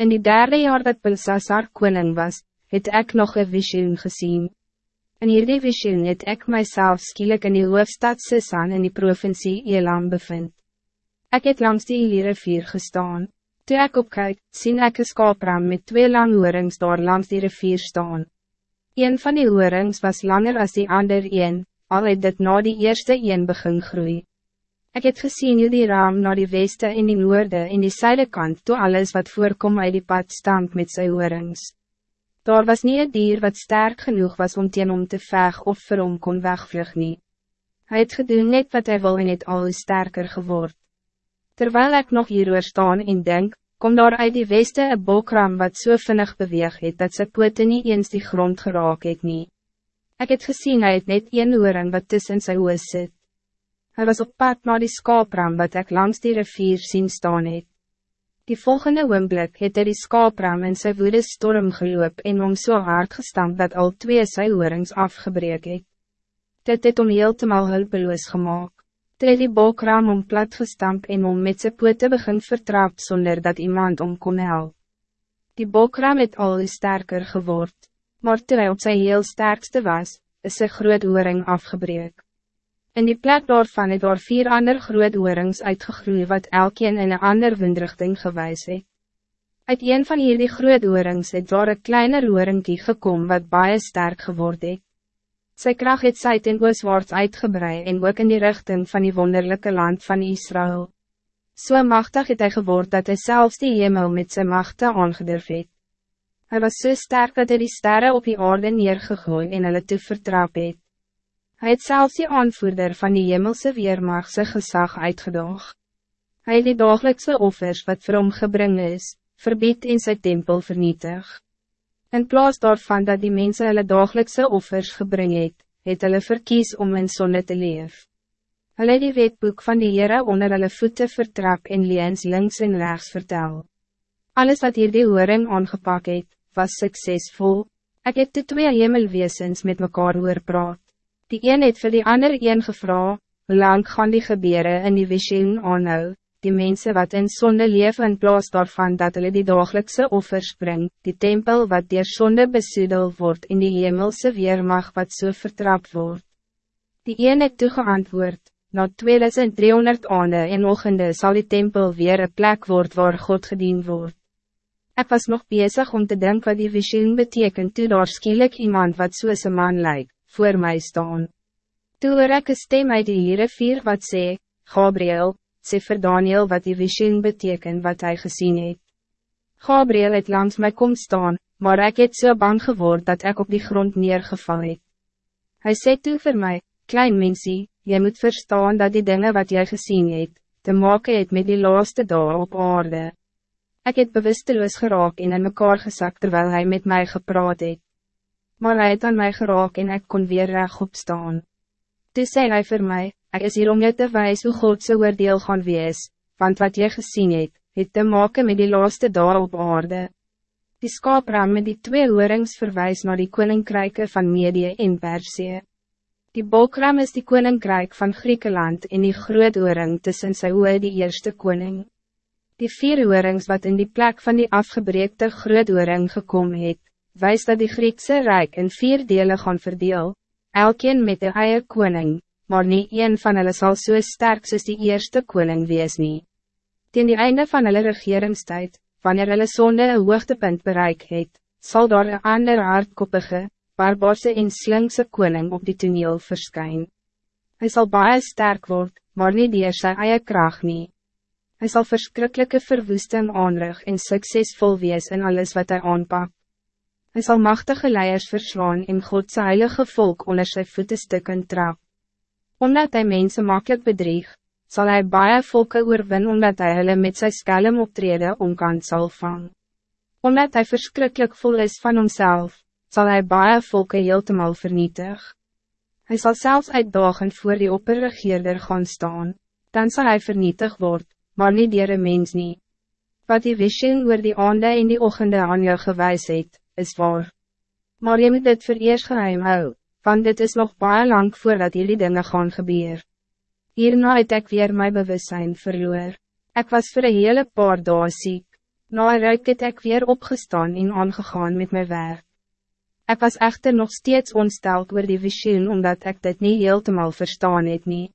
In die derde jaar dat Belsasar koning was, het ik nog een visioen gezien. In hierdie visioen het ek myself skielik in die hoofdstad Sisan in die provincie Elam bevind. Ik het langs die rivier gestaan. Toe ek opkyk, sien ek een skaapram met twee lang hoorings daar langs die rivier staan. Een van die hoorings was langer als die ander een, al het dit na die eerste een begin groei. Ik het gezien hoe die raam naar die weste en die noorde en die zuidekant toe alles wat voorkom uit die pad stamp met sy hoorings. Daar was niet een dier wat sterk genoeg was om teen om te veg of vir hom kon wegvlug nie. Hy het gedoen net wat hij wil en het al sterker geword. Terwijl ik nog hier staan en denk, kom daar uit die weste een bokram wat so vinnig beweeg het dat sy pote nie eens die grond geraak het nie. Ek het gezien hy het net een oring wat tussen sy oor sit. Hy was op pad naar die skaapram wat ik langs die rivier sien staan het. Die volgende oomblik het hy die skaapram in sy woede storm geloop en om so hard gestamp dat al twee sy oorings afgebreek het. Dit het om heeltemal hulpeloos gemaakt. Toe die bokram om plat gestamp en om met sy pote begin vertrap zonder dat iemand om kon help. Die bokram het al sterker geword, maar toe hy op sy heel sterkste was, is sy groot oring afgebreek. In die plek daarvan het daar vier ander groot oorings uitgegroeid wat elkeen in een ander windrichting gewys het. Uit een van hierdie groot oorings het daar een kleiner ooringkie gekom wat baie sterk geword het. Sy kracht het sy ten ooswaarts uitgebrei en ook in die richting van die wonderlijke land van Israël. So machtig het hy geword dat hij zelfs die hemel met zijn machte aangedurf het. Hy was so sterk dat hij die sterren op die aarde neergegooi en hulle toe vertrap het. Hy het selfs die aanvoerder van die hemelse weermacht sy gezag uitgedoog. Hij het die dagelijkse offers wat vir hom gebring is, verbied in zijn tempel vernietig. In plaats daarvan dat die mensen hulle dagelijkse offers gebring het, het hulle verkies om in sonde te leef. Hulle die wetboek van die Heere onder hulle voete vertrap en leens links en rechts vertel. Alles wat hier die horing aangepak het, was succesvol. Ik heb de twee hemelweesens met mekaar praat. Die een het vir die ander een gevra, hoe lang gaan die gebeuren in die visioen aanhou, die mensen wat in zonde leven in plaats daarvan dat hulle die dagelijkse offers bring, die tempel wat dier zonde besoedel wordt in die hemelse weermacht wat so vertrapt wordt. Die een het toegeantwoord, na 2300 aande en ochende zal die tempel weer een plek worden waar God gedien wordt. Ik was nog bezig om te denken wat die visioen betekent toe daar skielik iemand wat soos een man lijkt, voor mij staan. Toe hoor ek een stem uit die Heere vier wat sê, Gabriel, sê vir Daniel wat die visioen beteken wat hij gezien het. Gabriel het langs mij kom staan, maar ik het zo so bang geword dat ik op die grond neergeval het. Hy sê toe vir my, klein mensie, jy moet verstaan dat die dingen wat jy gezien het, te maken het met die laaste dag op aarde. Ik het bewusteloos geraak en in mekaar gesak terwijl hij met mij gepraat het. Maar hij het aan mij geraak en ik kon weer recht opstaan. Toe sê hy vir my, Ek is hier om jou te wijs hoe God sy oordeel gaan wees, want wat jy gezien het, het te maken met die laaste dag op aarde. Die skaapram met die twee hoorings verwijs naar die koninkryke van Medië en Persie. Die bolkram is die koninkrijk van Griekenland en die groot ooring tussen sy oe die eerste koning. Die vier oorings wat in die plek van die afgebreekte groot ooring gekom het, wijs dat die Griekse rijk in vier delen gaan verdeel, elkeen met een eie koning, maar niet een van hulle sal so sterk soos die eerste koning wees nie. Ten die einde van hulle regeringstijd, wanneer hulle sonde een hoogtepunt bereik het, sal daar een ander hardkoppige, barbarse en slinkse koning op die toneel verskyn. Hij zal baie sterk worden, maar niet die sy eie kracht nie. Hy sal verschrikkelijke verwoesting aanrig en succesvol wees in alles wat hij aanpak. Hij zal machtige leiers verslaan en Godse heilige volk onder sy voetestukken trap. Omdat hij mensen makkelijk bedrieg, zal hij baie volke oorwin omdat hij hulle met zijn skelm optreden omkant zal vang. Omdat hij verschrikkelijk vol is van homself, zal hij baie volke heeltemal vernietig. Hij zal zelfs uitdagen voor die opperregeerder gaan staan, dan zal hij vernietig worden, maar niet dier een mens nie. Wat die vision oor die aande en die ochende aan jou gewys het, is waar. Maar je moet dit voor eerst geheim houden want dit is nog baie lang voordat jullie dingen gaan gebeuren. Hierna het ek weer my bewustzijn verloor. Ik was voor een hele paar dagen ziek. Na een ruik het ek weer opgestaan en aangegaan met mijn werk. Ik was echter nog steeds ontsteld oor die visioen omdat ik dit niet heeltemal verstaan het nie.